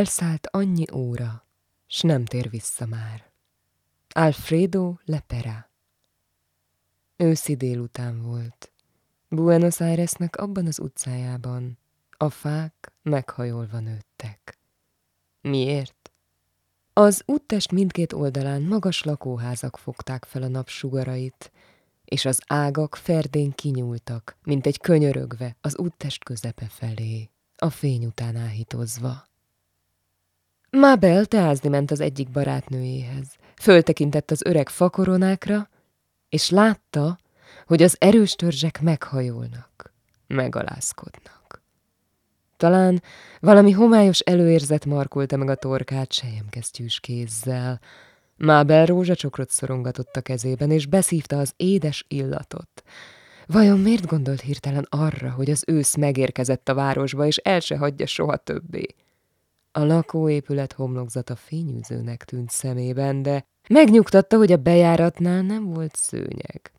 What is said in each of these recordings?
elszállt annyi óra, s nem tér vissza már. Alfredo Lepera Őszi délután volt. Buenos Airesnek abban az utcájában a fák meghajolva nőttek. Miért? Az úttest mindkét oldalán magas lakóházak fogták fel a napsugarait, és az ágak ferdén kinyúltak, mint egy könyörögve az úttest közepe felé, a fény után áhítozva. Mabel teázni ment az egyik barátnőjéhez. Föltekintett az öreg fakoronákra, és látta, hogy az erős törzsek meghajolnak, megalázkodnak. Talán valami homályos előérzet markolta meg a torkát sejemkesztyűs kézzel. Mábel rózsacsokrot szorongatott a kezében, és beszívta az édes illatot. Vajon miért gondolt hirtelen arra, hogy az ősz megérkezett a városba, és el se hagyja soha többé? A lakóépület homlokzata fényűzőnek tűnt szemében, de megnyugtatta, hogy a bejáratnál nem volt szőnyeg.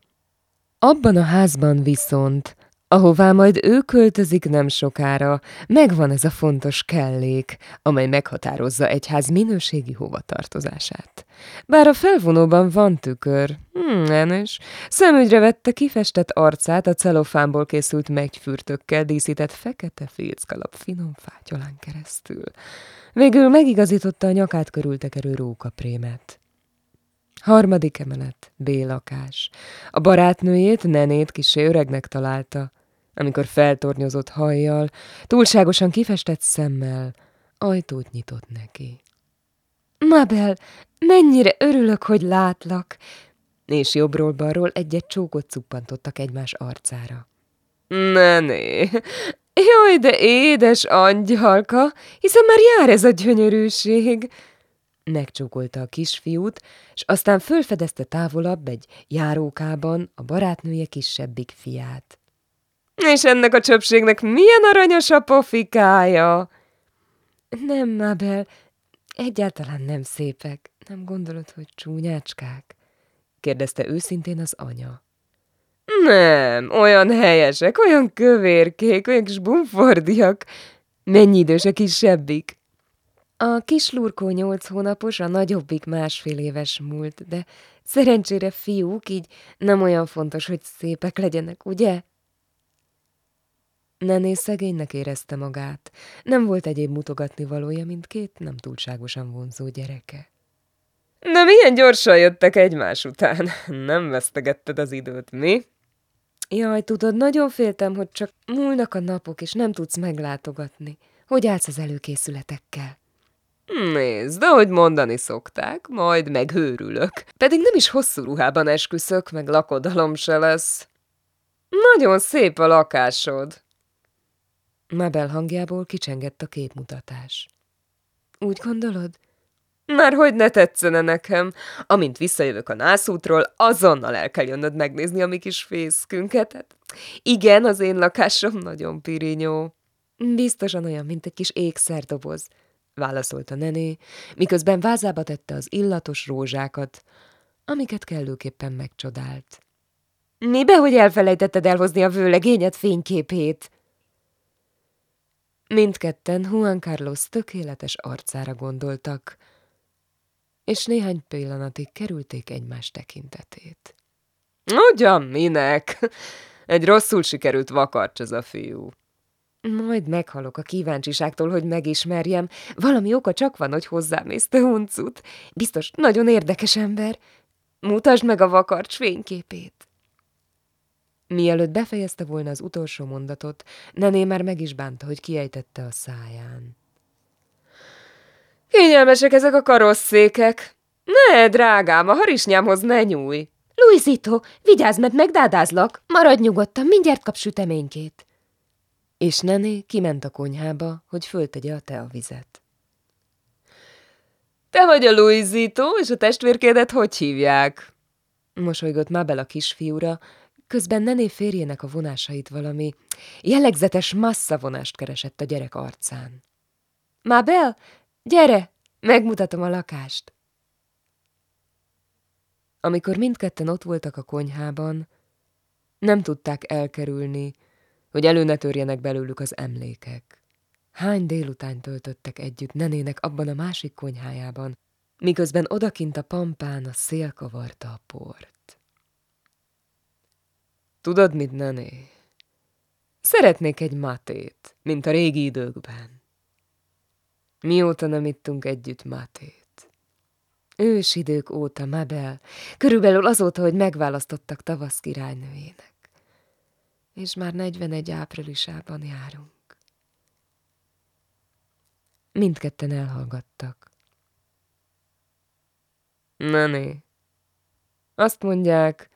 Abban a házban viszont, ahová majd ő költözik nem sokára, megvan ez a fontos kellék, amely meghatározza egy ház minőségi hovatartozását. Bár a felvonóban van tükör, hmm, enes, szemügyre vette kifestett arcát a celofánból készült megyfürtökkel díszített fekete filckalap finom fátyolán keresztül. Végül megigazította a nyakát körültekerő rókaprémet. Harmadik emelet, B lakás. A barátnőjét, nenét kisé öregnek találta, amikor feltornyozott hajjal, túlságosan kifestett szemmel, ajtót nyitott neki. Mabel, mennyire örülök, hogy látlak! És jobbról-balról egy-egy csókot cuppantottak egymás arcára. Nené, jaj, de édes angyalka, hiszen már jár ez a gyönyörűség! Megcsókolta a kisfiút, és aztán fölfedezte távolabb egy járókában a barátnője kisebbik fiát. És ennek a csöpségnek milyen aranyos a pofikája! Nem, Mabel, egyáltalán nem szépek. Nem gondolod, hogy csúnyácskák? kérdezte őszintén az anya. Nem, olyan helyesek, olyan kövérkék, olyan kis bumfordiak. Mennyi idős a kisebbik? A kis lurkó nyolc hónapos, a nagyobbik másfél éves múlt, de szerencsére fiúk, így nem olyan fontos, hogy szépek legyenek, ugye? Nené szegénynek érezte magát. Nem volt egyéb mutogatni valója, mint két nem túlságosan vonzó gyereke. De milyen gyorsan jöttek egymás után. Nem vesztegetted az időt, mi? Jaj, tudod, nagyon féltem, hogy csak múlnak a napok, és nem tudsz meglátogatni. Hogy állsz az előkészületekkel? Nézd, ahogy mondani szokták, majd meghőrülök. Pedig nem is hosszú ruhában esküszök, meg lakodalom se lesz. Nagyon szép a lakásod. Mabel hangjából kicsengett a képmutatás. Úgy gondolod? Már hogy ne tetszene nekem? Amint visszajövök a nászútról, azonnal el kell jönnöd megnézni a mi kis fészkünket. Hát, igen, az én lakásom nagyon pirinyó. Biztosan olyan, mint egy kis ékszerdoboz, válaszolta nené, miközben vázába tette az illatos rózsákat, amiket kellőképpen megcsodált. Mibe, hogy elfelejtetted elhozni a vőlegényed fényképét? Mindketten Juan Carlos tökéletes arcára gondoltak, és néhány pillanatig kerülték egymás tekintetét. Ugyan, minek? Egy rosszul sikerült vakarcs ez a fiú. Majd meghalok a kíváncsiságtól, hogy megismerjem. Valami oka csak van, hogy hozzámész, te huncut. Biztos nagyon érdekes ember. Mutasd meg a vakarcs fényképét. Mielőtt befejezte volna az utolsó mondatot, Nené már meg is bánta, hogy kiejtette a száján. Kényelmesek ezek a karosszékek. Ne, drágám, a harisnyámhoz ne nyúj. Luisito, vigyázz, mert megdádázlak. Maradj nyugodtan, mindjárt kap süteménykét. És Nené kiment a konyhába, hogy föltegye a teavizet. Te vagy a Luisito, és a testvérkédet hogy hívják? Mosolygott Mabel a kisfiúra, Közben Nené férjének a vonásait valami jellegzetes masszavonást keresett a gyerek arcán. Mabel, gyere, megmutatom a lakást. Amikor mindketten ott voltak a konyhában, nem tudták elkerülni, hogy elő ne törjenek belőlük az emlékek. hány délután töltöttek együtt nenének abban a másik konyhájában, miközben odakint a pampán a szél kavarta a port. Tudod mit, nené? Szeretnék egy matét, mint a régi időkben. Mióta nem ittunk együtt matét? Ősidők óta, Mabel, körülbelül azóta, hogy megválasztottak tavasz királynőjének. És már 41 áprilisában járunk. Mindketten elhallgattak. Nené, azt mondják,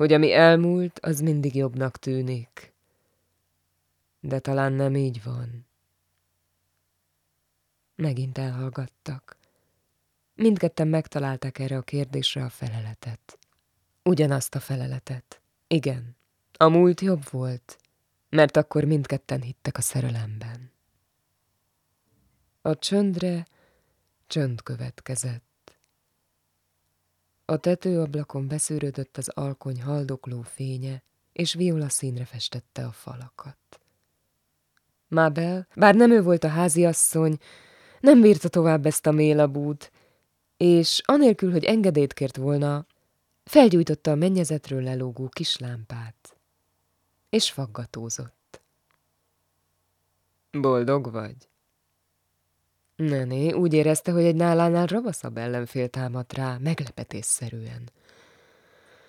hogy ami elmúlt, az mindig jobbnak tűnik. De talán nem így van. Megint elhallgattak. Mindketten megtalálták erre a kérdésre a feleletet. Ugyanazt a feleletet. Igen, a múlt jobb volt, mert akkor mindketten hittek a szerelemben. A csöndre csönd következett. A tetőablakon beszűrődött az alkony haldokló fénye, és viola színre festette a falakat. Mábel, bár nem ő volt a háziasszony, nem bírta tovább ezt a mélabút, és anélkül, hogy engedélyt kért volna, felgyújtotta a mennyezetről lelógó kis lámpát, és faggatózott. Boldog vagy? Nené úgy érezte, hogy egy nálánál ravaszabb ellenfél támadt rá, meglepetésszerűen.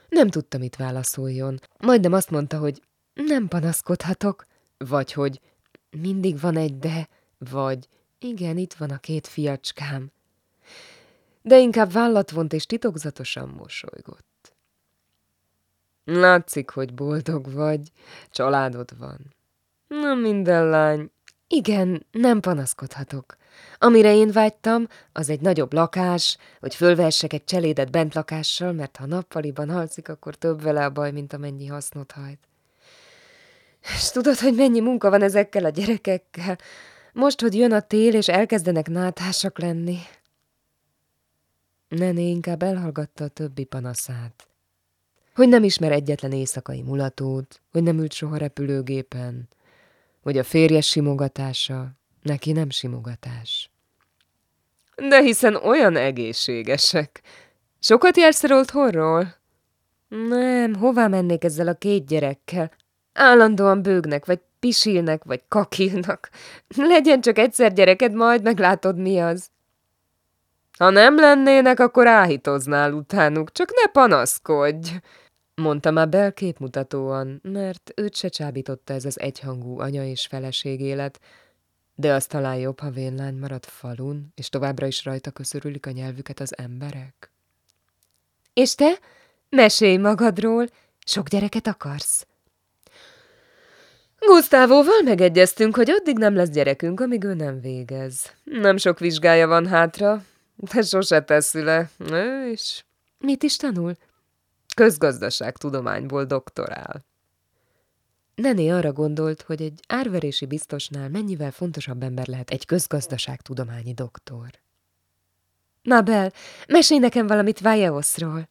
Nem tudta, mit válaszoljon. Majdnem azt mondta, hogy nem panaszkodhatok, vagy hogy mindig van egy de, vagy igen, itt van a két fiacskám. De inkább vállat vont és titokzatosan mosolygott. Látszik, hogy boldog vagy, családod van. Na minden lány, igen, nem panaszkodhatok. Amire én vágytam, az egy nagyobb lakás, hogy fölvessek egy cselédet bent lakással, mert ha nappaliban halszik, akkor több vele a baj, mint amennyi hasznot hajt. És tudod, hogy mennyi munka van ezekkel a gyerekekkel? Most, hogy jön a tél, és elkezdenek nátásak lenni. Nené inkább elhallgatta a többi panaszát. Hogy nem ismer egyetlen éjszakai mulatót, hogy nem ült soha repülőgépen, hogy a férjes simogatása neki nem simogatás. De hiszen olyan egészségesek. Sokat jársz otthonról? Nem, hová mennék ezzel a két gyerekkel? Állandóan bőgnek, vagy pisilnek, vagy kakilnak. Legyen csak egyszer gyereked, majd meglátod, mi az. Ha nem lennének, akkor áhítoznál utánuk, csak ne panaszkodj, mondta már Bel képmutatóan, mert őt se csábította ez az egyhangú anya és feleség élet, de az talán jobb, ha vénlány marad falun, és továbbra is rajta köszörülik a nyelvüket az emberek. És te? Mesélj magadról. Sok gyereket akarsz? Gusztávóval megegyeztünk, hogy addig nem lesz gyerekünk, amíg ő nem végez. Nem sok vizsgája van hátra, de sose teszi le. Ő is. Mit is tanul? Közgazdaság tudományból doktorál. Nené arra gondolt, hogy egy árverési biztosnál mennyivel fontosabb ember lehet egy közgazdaságtudományi doktor. Mabel, mesélj nekem valamit Vajeoszról.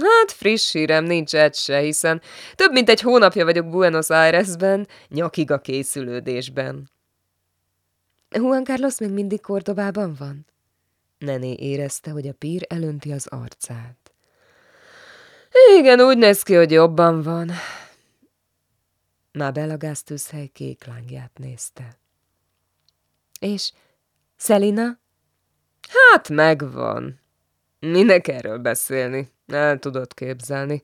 Hát friss hírem nincs egy se, hiszen több mint egy hónapja vagyok Buenos Airesben, nyakig a készülődésben. Juan Carlos még mindig Kordobában van? Nené érezte, hogy a pír elönti az arcát. Igen, úgy néz ki, hogy jobban van. Mabel a gáztűzhely kék lángját nézte. És Szelina? Hát megvan. Minek erről beszélni? El tudod képzelni.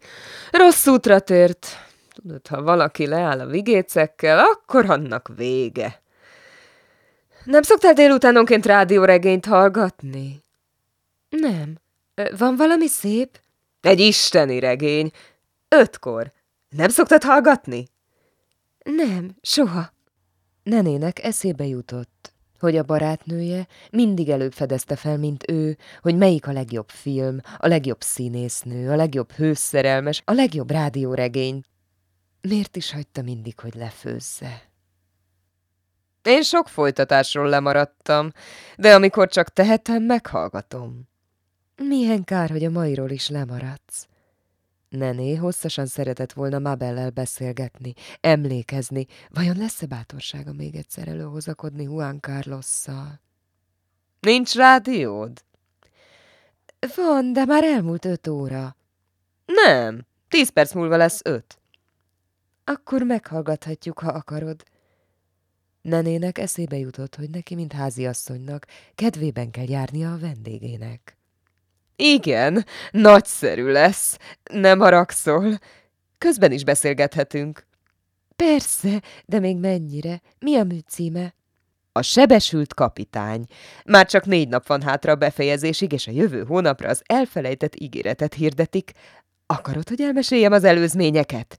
Rossz útra tért. Tudod, ha valaki leáll a vigécekkel, akkor annak vége. Nem szoktál délutánonként rádióregényt hallgatni? Nem. Van valami szép? Egy isteni regény. Ötkor. Nem szoktad hallgatni? Nem, soha. Nenének eszébe jutott, hogy a barátnője mindig előbb fedezte fel, mint ő, hogy melyik a legjobb film, a legjobb színésznő, a legjobb hőszerelmes, a legjobb rádióregény. Miért is hagyta mindig, hogy lefőzze? Én sok folytatásról lemaradtam, de amikor csak tehetem, meghallgatom. Milyen kár, hogy a mairól is lemaradsz. Nené hosszasan szeretett volna Mabellel beszélgetni, emlékezni, vajon lesz-e bátorsága még egyszer előhozakodni Juan Carlosszal? Nincs rádiód? Van, de már elmúlt öt óra. Nem, tíz perc múlva lesz öt. Akkor meghallgathatjuk, ha akarod. Nenének eszébe jutott, hogy neki, mint háziasszonynak, kedvében kell járnia a vendégének. Igen, nagyszerű lesz. Nem haragszol. Közben is beszélgethetünk. Persze, de még mennyire? Mi a műcíme? A sebesült kapitány. Már csak négy nap van hátra a befejezésig, és a jövő hónapra az elfelejtett ígéretet hirdetik. Akarod, hogy elmeséljem az előzményeket?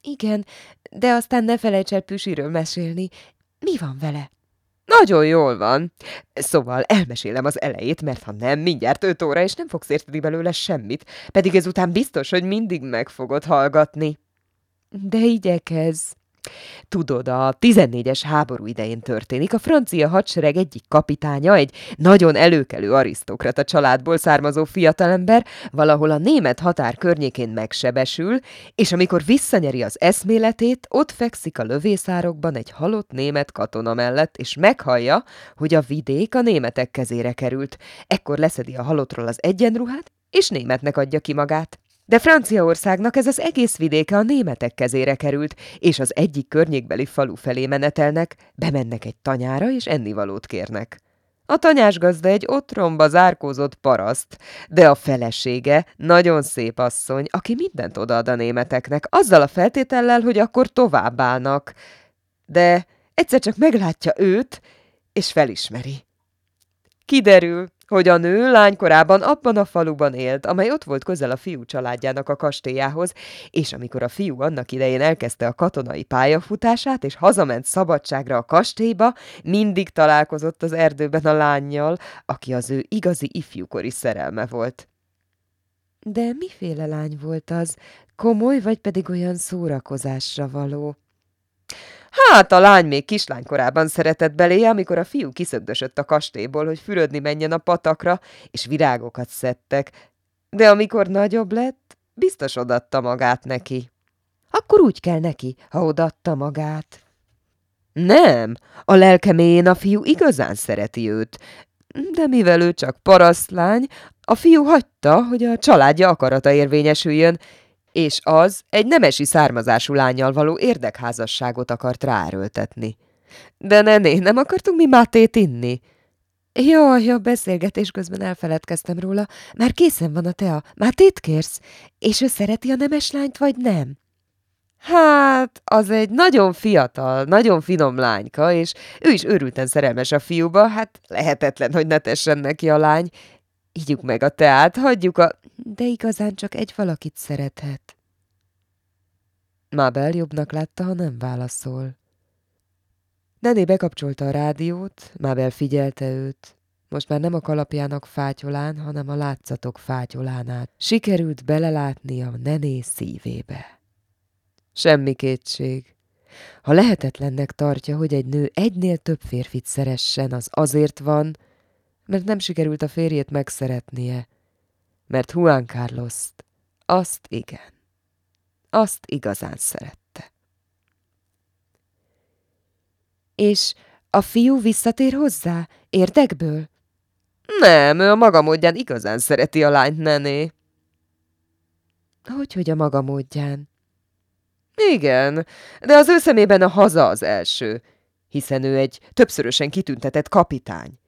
Igen, de aztán ne felejts el Püsiről mesélni. Mi van vele? Nagyon jól van. Szóval elmesélem az elejét, mert ha nem, mindjárt öt óra, és nem fogsz érteni belőle semmit, pedig ezután biztos, hogy mindig meg fogod hallgatni. De igyekez. Tudod, a 14-es háború idején történik. A francia hadsereg egyik kapitánya, egy nagyon előkelő arisztokrata családból származó fiatalember, valahol a német határ környékén megsebesül, és amikor visszanyeri az eszméletét, ott fekszik a lövészárokban egy halott német katona mellett, és meghallja, hogy a vidék a németek kezére került. Ekkor leszedi a halottról az egyenruhát, és németnek adja ki magát. De Franciaországnak ez az egész vidéke a németek kezére került, és az egyik környékbeli falu felé menetelnek, bemennek egy tanyára, és ennivalót kérnek. A tanyás gazda egy otromba zárkózott paraszt, de a felesége nagyon szép asszony, aki mindent odaad a németeknek, azzal a feltétellel, hogy akkor továbbállnak. De egyszer csak meglátja őt, és felismeri. Kiderül, hogy a nő lánykorában abban a faluban élt, amely ott volt közel a fiú családjának a kastélyához, és amikor a fiú annak idején elkezdte a katonai pályafutását, és hazament szabadságra a kastélyba, mindig találkozott az erdőben a lányjal, aki az ő igazi ifjúkori szerelme volt. De miféle lány volt az? Komoly, vagy pedig olyan szórakozásra való? Hát a lány még kislánykorában szeretett belé, amikor a fiú kiszögdösött a kastélyból, hogy fürödni menjen a patakra, és virágokat szedtek. De amikor nagyobb lett, biztos odatta magát neki. Akkor úgy kell neki, ha odatta magát. Nem, a lelkeméjén a fiú igazán szereti őt, de mivel ő csak parasztlány, a fiú hagyta, hogy a családja akarata érvényesüljön, és az egy nemesi származású lányjal való érdekházasságot akart ráerőltetni. De nené, nem akartunk mi mátét inni? Jaj, a beszélgetés közben elfeledkeztem róla. Már készen van a tea. Mátét kérsz? És ő szereti a nemes lányt, vagy nem? Hát, az egy nagyon fiatal, nagyon finom lányka, és ő is őrülten szerelmes a fiúba, hát lehetetlen, hogy ne tessen neki a lány. Ígyjuk meg a teát, hagyjuk a... De igazán csak egy valakit szerethet. Mabel jobbnak látta, ha nem válaszol. Nené bekapcsolta a rádiót, Mabel figyelte őt. Most már nem a kalapjának fátyolán, hanem a látszatok fátyolánát. Sikerült belelátni a nené szívébe. Semmi kétség. Ha lehetetlennek tartja, hogy egy nő egynél több férfit szeressen, az azért van, mert nem sikerült a férjét megszeretnie, mert Juan carlos azt igen, azt igazán szerette. És a fiú visszatér hozzá, érdekből? Nem, ő a maga módján igazán szereti a lányt, nené. Hogy, hogy a maga módján? Igen, de az ő szemében a haza az első, hiszen ő egy többszörösen kitüntetett kapitány.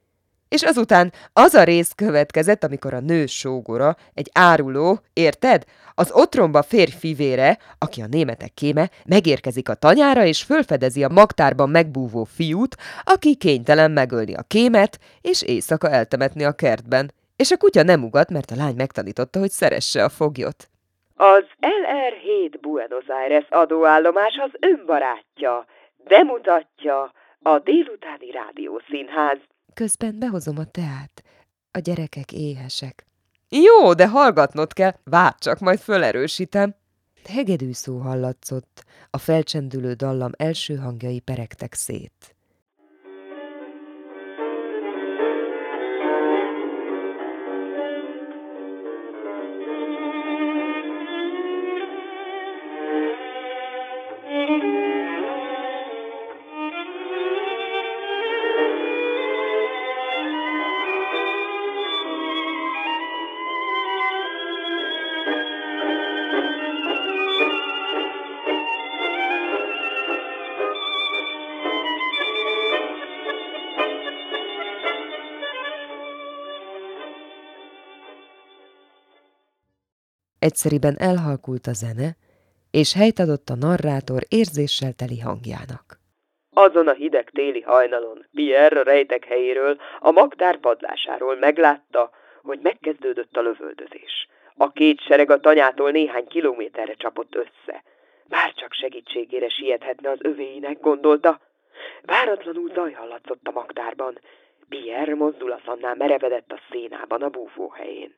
És azután az a rész következett, amikor a nő sógora, egy áruló, érted? Az otromba férfi vére, aki a németek kéme, megérkezik a tanyára, és fölfedezi a magtárban megbúvó fiút, aki kénytelen megölni a kémet, és éjszaka eltemetni a kertben. És a kutya nem ugat, mert a lány megtanította, hogy szeresse a foglyot. Az LR7 Buenos Aires adóállomás az önbarátja, bemutatja a délutáni rádiószínház. Közben behozom a teát. A gyerekek éhesek. Jó, de hallgatnod kell. Várj csak, majd fölerősítem. Hegedű szó hallatszott. A felcsendülő dallam első hangjai peregtek szét. Egyszeriben elhalkult a zene, és helyt adott a narrátor érzéssel teli hangjának. Azon a hideg téli hajnalon Pierre a rejtek helyéről, a magtár padlásáról meglátta, hogy megkezdődött a lövöldözés. A két sereg a tanyától néhány kilométerre csapott össze. Bárcsak segítségére siethetne az övéinek, gondolta. Váratlanul zaj hallatszott a magtárban. Pierre mozdulatlanná merevedett a szénában a búvóhelyén.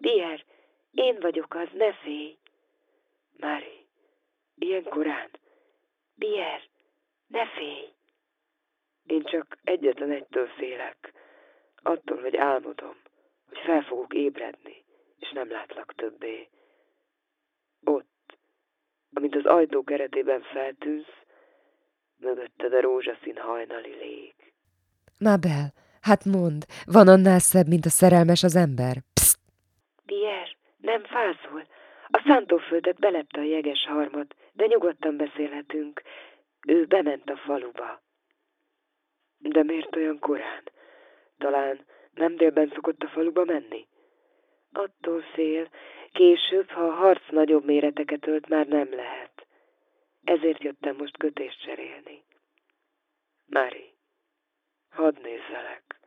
Pierre, én vagyok az, ne félj! Mári, ilyen korán? Pierre, ne félj! Én csak egyetlen egytől félek. Attól, hogy álmodom, hogy fel fogok ébredni, és nem látlak többé. Ott, amint az ajtó keretében feltűnsz, mögötted a rózsaszín hajnali lég. Mabel, hát mond, van annál szebb, mint a szerelmes az ember? Pszt! Pierre, nem fázol. A szántóföldet belepte a jeges harmad, de nyugodtan beszélhetünk. Ő bement a faluba. De miért olyan korán? Talán nem délben szokott a faluba menni? Attól fél, később, ha a harc nagyobb méreteket ölt, már nem lehet. Ezért jöttem most kötést cserélni. Mári, hadd nézzelek.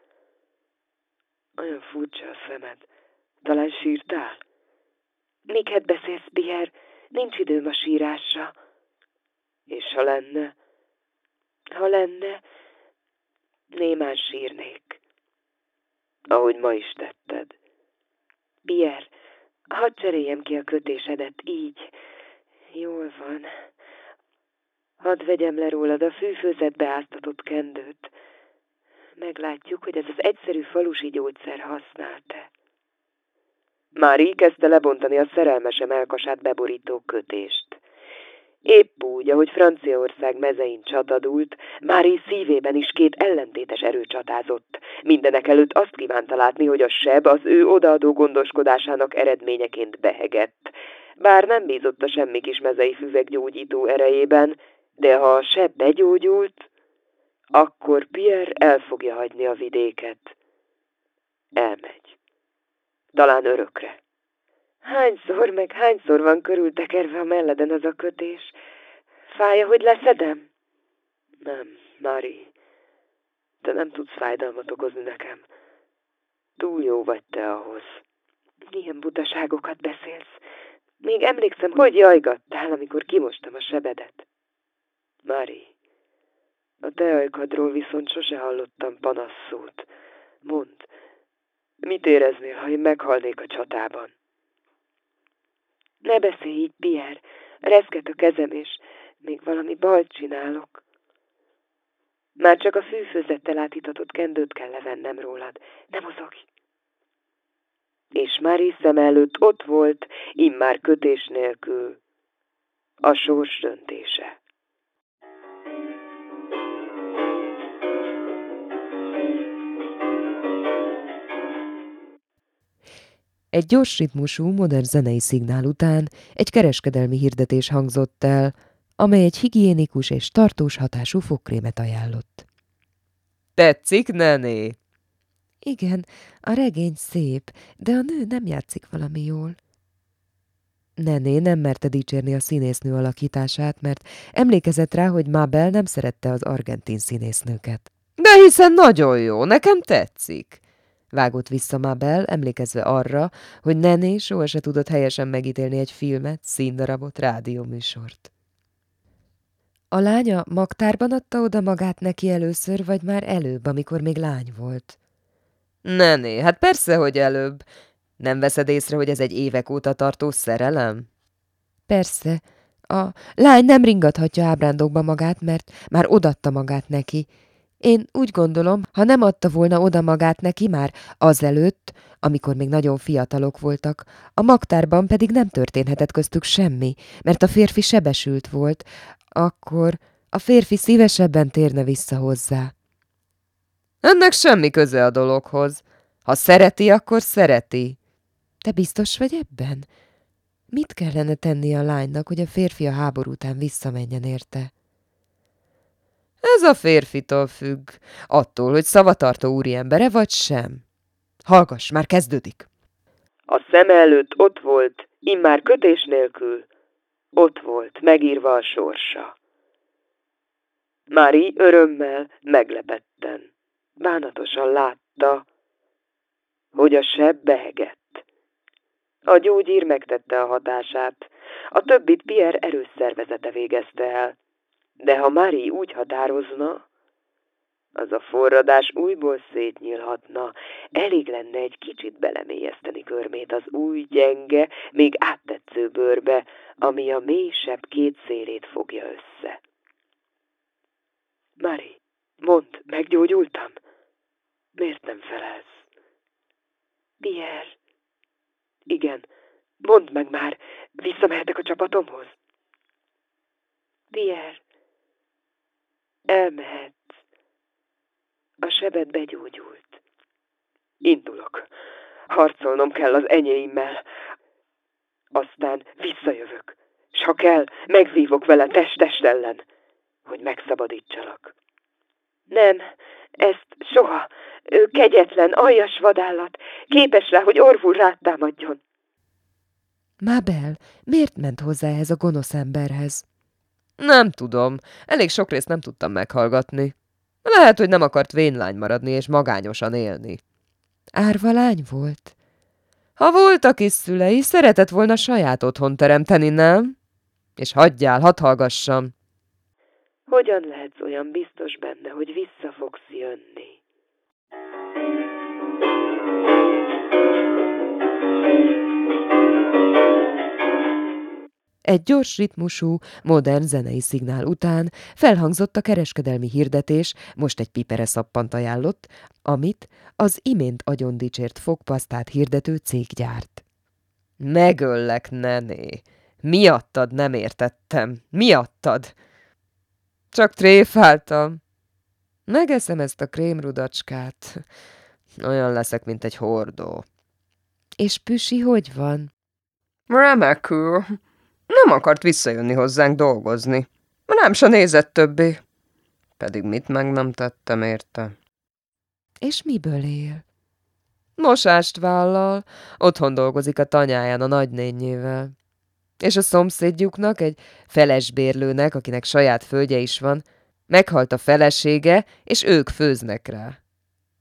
Olyan furcsa a szemed. Talán sírtál? Miket beszélsz, Bier? Nincs időm a sírásra. És ha lenne? Ha lenne, némán sírnék. Ahogy ma is tetted. Bier, hadd cseréljem ki a kötésedet így. Jól van. Hadd vegyem le rólad a fűfőzetbe áztatott kendőt. Meglátjuk, hogy ez az egyszerű falusi gyógyszer használ-e. Mári kezdte lebontani a szerelmese melkasát beborító kötést. Épp úgy, ahogy Franciaország mezein csatadult, Mári szívében is két ellentétes erő csatázott. Mindenek előtt azt kívánta látni, hogy a seb az ő odaadó gondoskodásának eredményeként behegett. Bár nem bízott a semmi kis mezei füvek gyógyító erejében, de ha a seb begyógyult, akkor Pierre el fogja hagyni a vidéket. Elmegy. Talán örökre. Hányszor meg hányszor van körültekerve a melleden az a kötés? Fája, hogy leszedem? Nem, Mari. Te nem tudsz fájdalmat okozni nekem. Túl jó vagy te ahhoz. Milyen butaságokat beszélsz. Még emlékszem, hogy jajgattál, amikor kimostam a sebedet. Mari, a te ajkadról viszont sose hallottam panasszót. Mondd, mit éreznél, ha én meghalnék a csatában? Ne beszélj így, Pierre. Reszket a kezem, és még valami balt csinálok. Már csak a fűfőzettel átitatott kendőt kell levennem rólad. Nem mozogj! És már szem előtt ott volt, immár kötés nélkül, a sors döntése. Egy gyors ritmusú, modern zenei szignál után egy kereskedelmi hirdetés hangzott el, amely egy higiénikus és tartós hatású fogkrémet ajánlott. Tetszik, nené? Igen, a regény szép, de a nő nem játszik valami jól. Nené nem merte dicsérni a színésznő alakítását, mert emlékezett rá, hogy Mabel nem szerette az argentin színésznőket. De hiszen nagyon jó, nekem tetszik. Vágott vissza Mabel, emlékezve arra, hogy Nené soha se tudott helyesen megítélni egy filmet, színdarabot, rádióműsort. A lánya magtárban adta oda magát neki először, vagy már előbb, amikor még lány volt? Nené, hát persze, hogy előbb. Nem veszed észre, hogy ez egy évek óta tartó szerelem? Persze. A lány nem ringathatja ábrándokba magát, mert már odatta magát neki, én úgy gondolom, ha nem adta volna oda magát neki már azelőtt, amikor még nagyon fiatalok voltak, a magtárban pedig nem történhetett köztük semmi, mert a férfi sebesült volt, akkor a férfi szívesebben térne vissza hozzá. Ennek semmi köze a dologhoz. Ha szereti, akkor szereti. Te biztos vagy ebben? Mit kellene tenni a lánynak, hogy a férfi a háború után visszamenjen érte? Ez a férfitől függ, attól, hogy szavatartó úriembere vagy sem. Hallgass, már kezdődik. A szem előtt ott volt, immár kötés nélkül, ott volt, megírva a sorsa. Mári örömmel, meglepetten, bánatosan látta, hogy a seb behegett. A gyógyír megtette a hatását, a többit Pierre erős szervezete végezte el. De ha Mári úgy határozna, az a forradás újból szétnyílhatna, elég lenne egy kicsit belemélyezteni körmét az új, gyenge, még áttetsző bőrbe, ami a mélysebb két szélét fogja össze. Mari, mondd, meggyógyultam? Miért nem felelsz? Pierre. Igen, mondd meg már, visszamehetek a csapatomhoz? Pierre, elmehetsz. A sebed begyógyult. Indulok. Harcolnom kell az enyéimmel. Aztán visszajövök. S ha kell, megvívok vele test-test ellen, hogy megszabadítsalak. Nem, ezt soha. Ő kegyetlen, aljas vadállat, képes rá, hogy orvul rátámadjon. Mábel, miért ment hozzá ehhez a gonosz emberhez? Nem tudom. Elég sok részt nem tudtam meghallgatni. Lehet, hogy nem akart vénlány maradni és magányosan élni. Árva lány volt. Ha voltak is szülei, szeretett volna saját otthon teremteni, nem? És hagyjál, hadd hallgassam. Hogyan lehetsz olyan biztos benne, hogy vissza fogsz jönni? Egy gyors ritmusú, modern zenei szignál után felhangzott a kereskedelmi hirdetés, most egy pipere szappant ajánlott, amit az imént agyon dicsért fogpasztát hirdető cég gyárt. Megöllek, nené! Miattad nem értettem. Miattad! Csak tréfáltam. Megeszem ezt a krémrudacskát. Olyan leszek, mint egy hordó. És Püsi hogy van? Remekül. Nem akart visszajönni hozzánk dolgozni. Nem se nézett többé. Pedig mit meg nem tettem érte. És miből él? Mosást vállal, otthon dolgozik a tanyáján a nagynényével. És a szomszédjuknak, egy felesbérlőnek, akinek saját földje is van, meghalt a felesége, és ők főznek rá.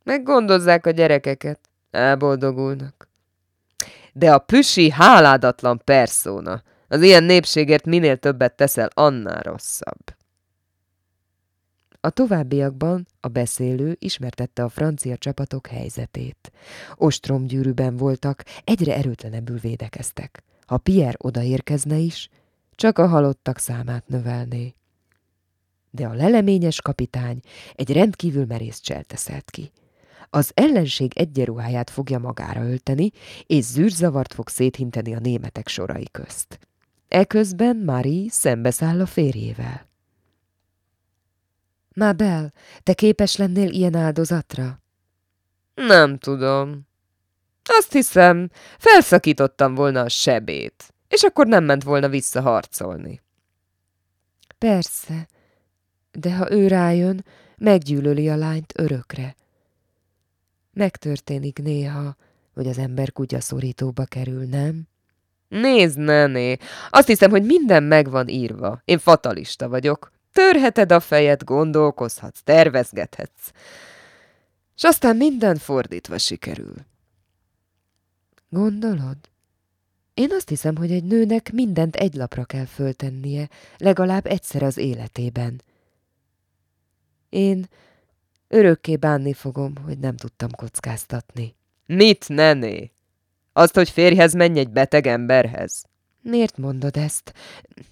Meggondozzák a gyerekeket, elboldogulnak. De a püsi háládatlan perszóna, az ilyen népségért minél többet teszel, annál rosszabb. A továbbiakban a beszélő ismertette a francia csapatok helyzetét. Ostromgyűrűben voltak, egyre erőtlenebbül védekeztek. Ha Pierre odaérkezne is, csak a halottak számát növelné. De a leleményes kapitány egy rendkívül merész cselteszelt ki. Az ellenség egyenruháját fogja magára ölteni, és zűrzavart fog széthinteni a németek sorai közt. Eközben Mari szembeszáll a férjével. Mabel, te képes lennél ilyen áldozatra? Nem tudom. Azt hiszem, felszakítottam volna a sebét, és akkor nem ment volna visszaharcolni. Persze, de ha ő rájön, meggyűlöli a lányt örökre. Megtörténik néha, hogy az ember kutyaszorítóba kerül, nem? Nézd, nené, azt hiszem, hogy minden meg van írva. Én fatalista vagyok. Törheted a fejed, gondolkozhatsz, tervezgethetsz. És aztán minden fordítva sikerül. Gondolod? Én azt hiszem, hogy egy nőnek mindent egy lapra kell föltennie, legalább egyszer az életében. Én örökké bánni fogom, hogy nem tudtam kockáztatni. Mit, nené? Azt, hogy férjhez menj egy beteg emberhez? Miért mondod ezt?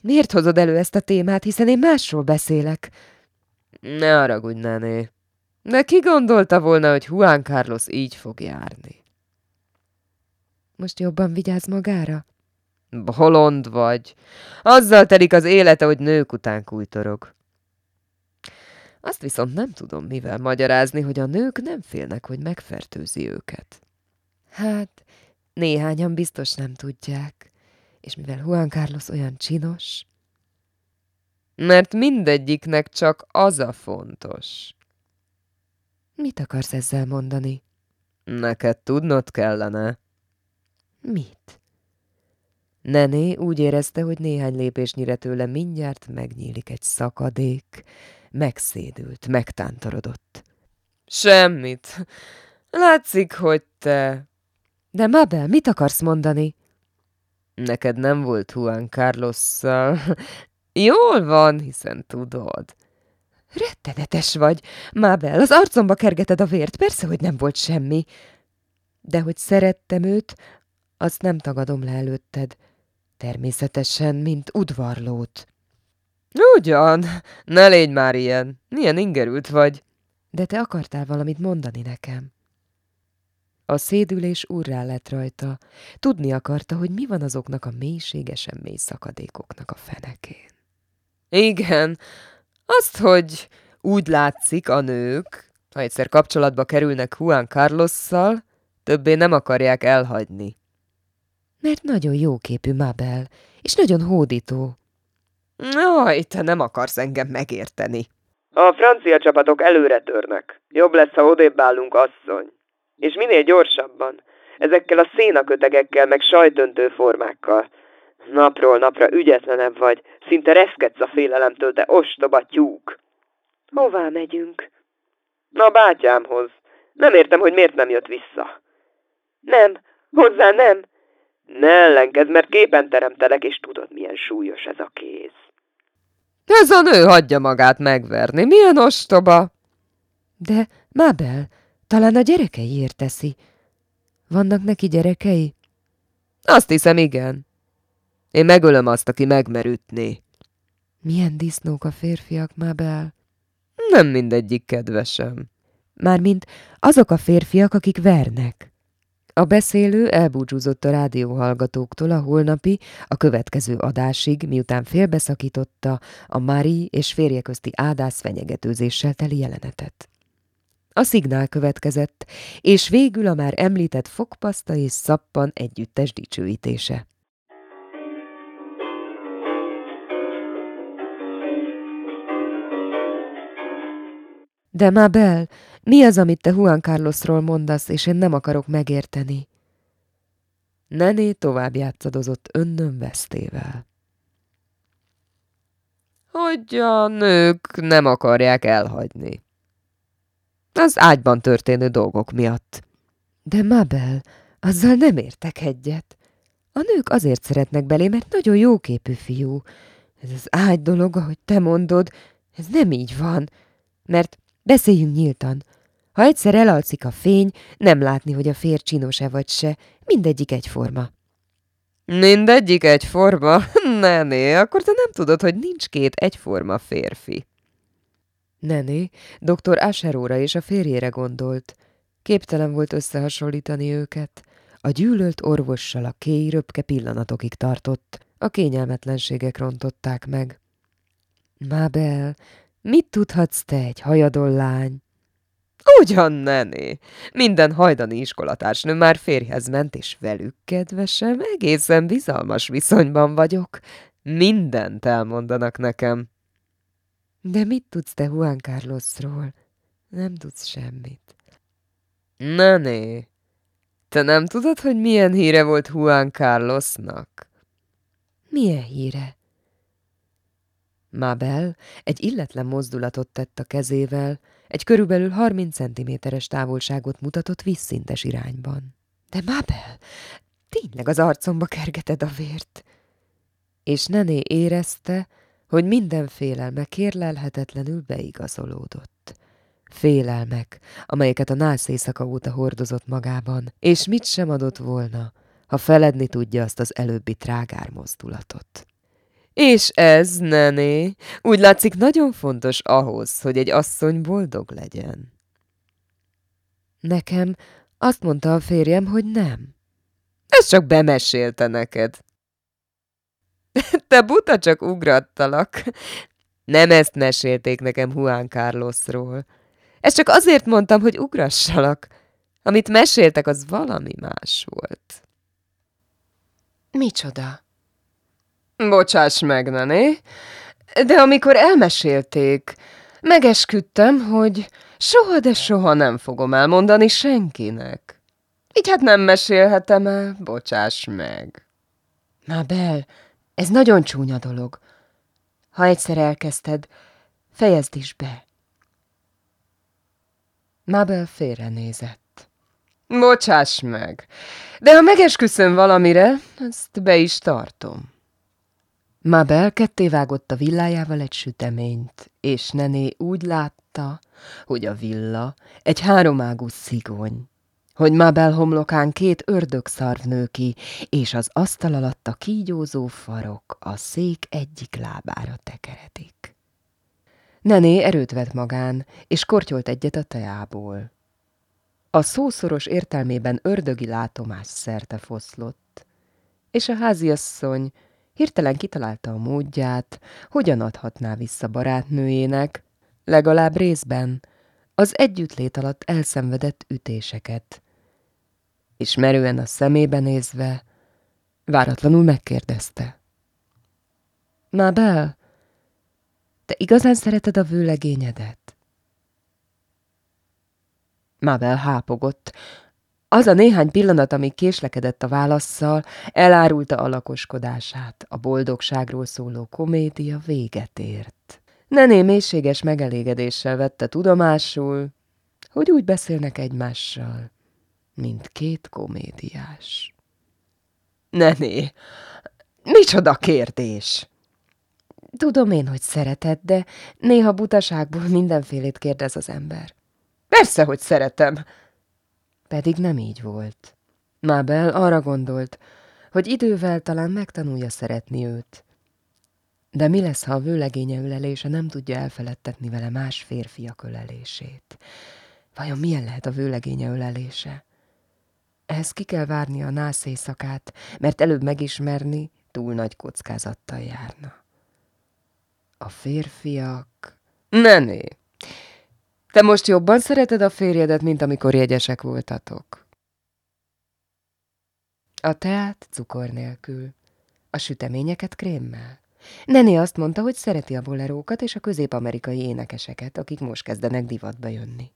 Miért hozod elő ezt a témát, hiszen én másról beszélek? Ne haragudj, nené. De ki gondolta volna, hogy Juan Carlos így fog járni? Most jobban vigyáz magára? Bolond vagy. Azzal telik az élete, hogy nők után kújtorog. Azt viszont nem tudom mivel magyarázni, hogy a nők nem félnek, hogy megfertőzi őket. Hát, Néhányan biztos nem tudják, és mivel Juan Carlos olyan csinos, mert mindegyiknek csak az a fontos. Mit akarsz ezzel mondani? Neked tudnod kellene. Mit? Nené úgy érezte, hogy néhány lépésnyire tőle mindjárt megnyílik egy szakadék, megszédült, megtántorodott. Semmit. Látszik, hogy te... De Mabel, mit akarsz mondani? Neked nem volt Juan Carlosszal. Jól van, hiszen tudod. Rettenetes vagy. Mabel, az arcomba kergeted a vért. Persze, hogy nem volt semmi. De hogy szerettem őt, azt nem tagadom le előtted. Természetesen, mint udvarlót. Ugyan, ne légy már ilyen. Milyen ingerült vagy. De te akartál valamit mondani nekem. A szédülés urrá lett rajta. Tudni akarta, hogy mi van azoknak a mélységesen mély szakadékoknak a fenekén. Igen, azt, hogy úgy látszik a nők, ha egyszer kapcsolatba kerülnek Juan Carlosszal, többé nem akarják elhagyni. Mert nagyon jóképű Mabel, és nagyon hódító. Jaj, te nem akarsz engem megérteni. A francia csapatok előre törnek. Jobb lesz, ha odébb állunk, asszony. És minél gyorsabban. Ezekkel a szénakötegekkel, meg sajtöntő formákkal. Napról napra ügyetlenebb vagy, szinte reszkedsz a félelemtől, de ostoba tyúk. Hová megyünk? Na, bátyámhoz. Nem értem, hogy miért nem jött vissza. Nem, hozzá nem. Ne ellenkezz, mert képen teremtelek, és tudod, milyen súlyos ez a kéz. Ez a nő hagyja magát megverni. Milyen ostoba? De, Mabel, talán a gyerekeiért teszi. Vannak neki gyerekei? Azt hiszem, igen. Én megölöm azt, aki megmerütné. Milyen disznók a férfiak, Mabel? Nem mindegyik kedvesem. Mármint azok a férfiak, akik vernek. A beszélő elbúcsúzott a rádióhallgatóktól a holnapi, a következő adásig, miután félbeszakította a Mari és férje közti ádász fenyegetőzéssel teli jelenetet. A szignál következett, és végül a már említett fogpaszta és szappan együttes dicsőítése. De Mabel, mi az, amit te Juan Carlosról mondasz, és én nem akarok megérteni? Nené tovább játszadozott önnön vesztével. Hogy a nők nem akarják elhagyni. Az ágyban történő dolgok miatt. De Mabel, azzal nem értek egyet. A nők azért szeretnek belé, mert nagyon jóképű fiú. Ez az ágy dolog, ahogy te mondod, ez nem így van. Mert beszéljünk nyíltan, ha egyszer elalszik a fény, nem látni, hogy a fér csinos-e vagy se, mindegyik egyforma. Mindegyik egyforma? Nené, akkor te nem tudod, hogy nincs két egyforma férfi. Nené, dr. Aseróra és a férjére gondolt. Képtelen volt összehasonlítani őket. A gyűlölt orvossal a kéj röpke pillanatokig tartott. A kényelmetlenségek rontották meg. Mábel, mit tudhatsz te egy hajadon lány? Ugyan, nené. Minden hajdani iskolatársnő már férjhez ment, és velük, kedvesem, egészen bizalmas viszonyban vagyok. Mindent elmondanak nekem. De mit tudsz te Juan Carlosról? Nem tudsz semmit. Nené, te nem tudod, hogy milyen híre volt Juan Carlosnak? Milyen híre? Mabel egy illetlen mozdulatot tett a kezével, egy körülbelül 30 centiméteres távolságot mutatott vízszintes irányban. De Mabel, tényleg az arcomba kergeted a vért. És Nené érezte, hogy minden félelme kérlelhetetlenül beigazolódott. Félelmek, amelyeket a nász éjszaka óta hordozott magában, és mit sem adott volna, ha feledni tudja azt az előbbi trágár mozdulatot. És ez, nené, úgy látszik nagyon fontos ahhoz, hogy egy asszony boldog legyen. Nekem azt mondta a férjem, hogy nem. Ez csak bemesélte neked. Te buta csak ugrattalak. Nem ezt mesélték nekem Juan Carlosról. Ezt csak azért mondtam, hogy ugrassalak. Amit meséltek, az valami más volt. Micsoda? Bocsáss meg, nené, de amikor elmesélték, megesküdtem, hogy soha de soha nem fogom elmondani senkinek. Így hát nem mesélhetem el, bocsáss meg. Bel, ez nagyon csúnya dolog. Ha egyszer elkezdted, fejezd is be. Mabel félrenézett. Bocsáss meg, de ha megesküszöm valamire, azt be is tartom. Mabel kettévágott a villájával egy süteményt, és Nené úgy látta, hogy a villa egy háromágú szigony, hogy Mabel homlokán két ördögszarv nő ki, és az asztal alatt a kígyózó farok a szék egyik lábára tekeredik. Nené erőt vett magán, és kortyolt egyet a teából. A szószoros értelmében ördögi látomás szerte foszlott, és a háziasszony hirtelen kitalálta a módját, hogyan adhatná vissza barátnőjének, legalább részben, az együttlét alatt elszenvedett ütéseket. És merően a szemébe nézve, váratlanul megkérdezte. Mabel, te igazán szereted a vőlegényedet? Mabel hápogott. Az a néhány pillanat, ami késlekedett a válaszszal, elárulta a lakoskodását. A boldogságról szóló komédia véget ért. Nené mélységes megelégedéssel vette tudomásul, hogy úgy beszélnek egymással, mint két komédiás. Nené, micsoda kérdés! Tudom én, hogy szereted, de néha butaságból mindenfélét kérdez az ember. Persze, hogy szeretem. Pedig nem így volt. Mabel arra gondolt, hogy idővel talán megtanulja szeretni őt. De mi lesz, ha a vőlegénye ölelése nem tudja elfeledtetni vele más férfiak ölelését? Vajon milyen lehet a vőlegénye ölelése? Ehhez ki kell várni a nász éjszakát, mert előbb megismerni túl nagy kockázattal járna. A férfiak... Nené, te most jobban szereted a férjedet, mint amikor jegyesek voltatok? A teát cukor nélkül, a süteményeket krémmel. Nené azt mondta, hogy szereti a bolerókat és a közép-amerikai énekeseket, akik most kezdenek divatba jönni.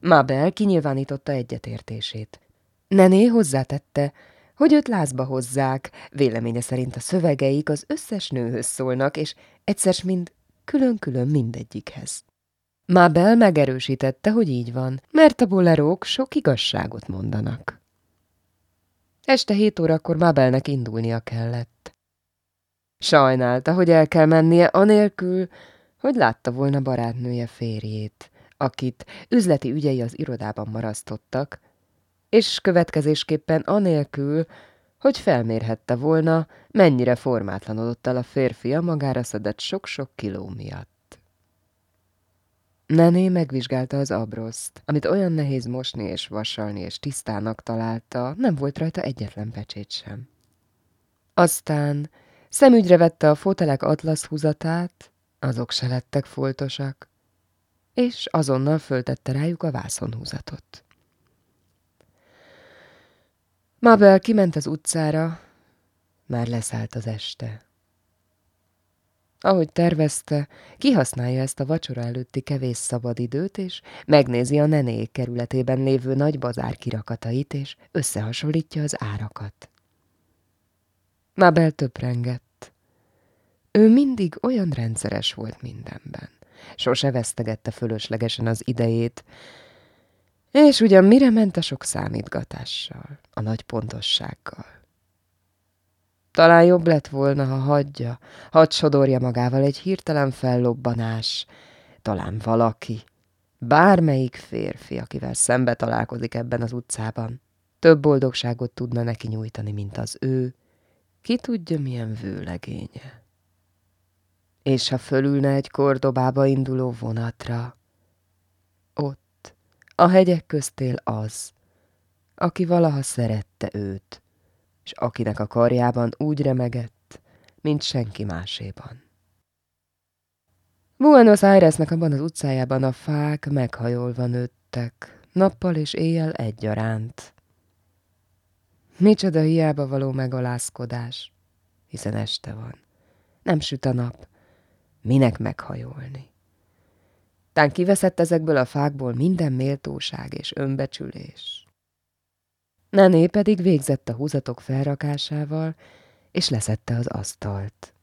Mabel kinyilvánította egyetértését. Nené hozzátette, hogy őt lázba hozzák, véleménye szerint a szövegeik az összes nőhöz szólnak, és egyszer mind külön-külön mindegyikhez. Mabel megerősítette, hogy így van, mert a bolerók sok igazságot mondanak. Este hét órakor Mabelnek indulnia kellett. Sajnálta, hogy el kell mennie, anélkül, hogy látta volna barátnője férjét, akit üzleti ügyei az irodában marasztottak, és következésképpen anélkül, hogy felmérhette volna, mennyire formátlanodott el a férfi a magára szedett sok-sok kiló miatt. Nené megvizsgálta az abroszt, amit olyan nehéz mosni és vasalni és tisztának találta, nem volt rajta egyetlen pecsét sem. Aztán szemügyre vette a fotelek atlasz húzatát, azok se lettek foltosak, és azonnal föltette rájuk a vászonhúzatot. Mabel kiment az utcára, már leszállt az este. Ahogy tervezte, kihasználja ezt a vacsora előtti kevés szabadidőt, és megnézi a nenék kerületében lévő nagy bazár kirakatait, és összehasonlítja az árakat. Mabel töprengett. Ő mindig olyan rendszeres volt mindenben. Sose vesztegette fölöslegesen az idejét, és ugyan mire ment a sok számítgatással, a nagy pontossággal? Talán jobb lett volna, ha hagyja, hadd sodorja magával egy hirtelen fellobbanás, talán valaki, bármelyik férfi, akivel szembe találkozik ebben az utcában, több boldogságot tudna neki nyújtani, mint az ő, ki tudja milyen vőlegénye. És ha fölülne egy kordobába induló vonatra, a hegyek köztél az, aki valaha szerette őt, és akinek a karjában úgy remegett, mint senki máséban. Buenos Airesnek abban az utcájában a fák meghajolva nőttek, nappal és éjjel egyaránt. Micsoda hiába való megalázkodás, hiszen este van. Nem süt a nap, minek meghajolni. Tán kiveszett ezekből a fákból minden méltóság és önbecsülés. Nené pedig végzett a húzatok felrakásával, és leszette az asztalt.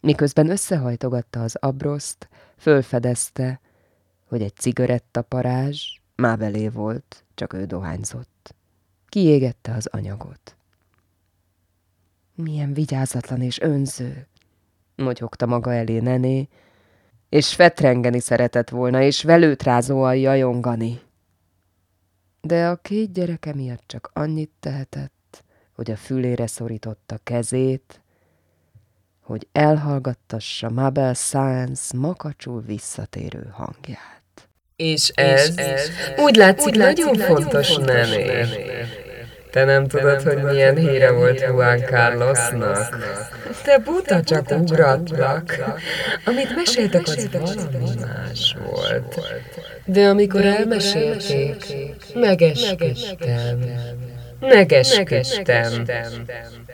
Miközben összehajtogatta az abroszt, fölfedezte, hogy egy cigarettaparázs már belé volt, csak ő dohányzott. Kiégette az anyagot. Milyen vigyázatlan és önző, motyogta maga elé nené, és fetrengeni szeretett volna, és velőtrázóan jajongani. De a két gyereke miatt csak annyit tehetett, hogy a fülére szorította kezét, hogy elhallgattassa Mabel Science makacsul visszatérő hangját. És ez, és ez úgy látszik, úgy látszik nagyon, nagyon fontos, nené. Te nem tudod, hogy milyen híre volt Juan Carlosnak? Te buta csak ugratlak. Amit meséltek, az valami más volt. De amikor elmesélték, megesküdtem. Megesküdtem.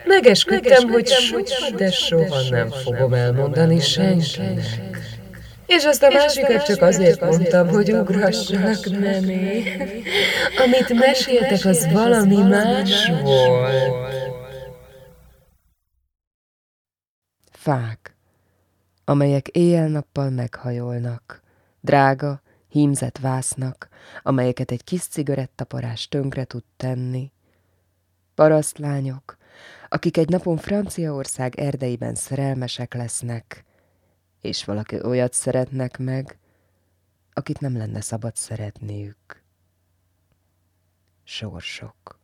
Megesküdtem, hogy soha, de soha nem fogom elmondani senkinek. És azt a másikat csak azért mondtam, hogy ugrassanak, nemé. Amit meséltek, az valami más volt. Fák, amelyek éjjel-nappal meghajolnak, drága, hímzett vásznak, amelyeket egy kis cigarettaparás tönkre tud tenni. Parasztlányok, akik egy napon Franciaország erdeiben szerelmesek lesznek, és valaki olyat szeretnek meg, akit nem lenne szabad szeretniük. Sorsok.